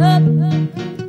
up.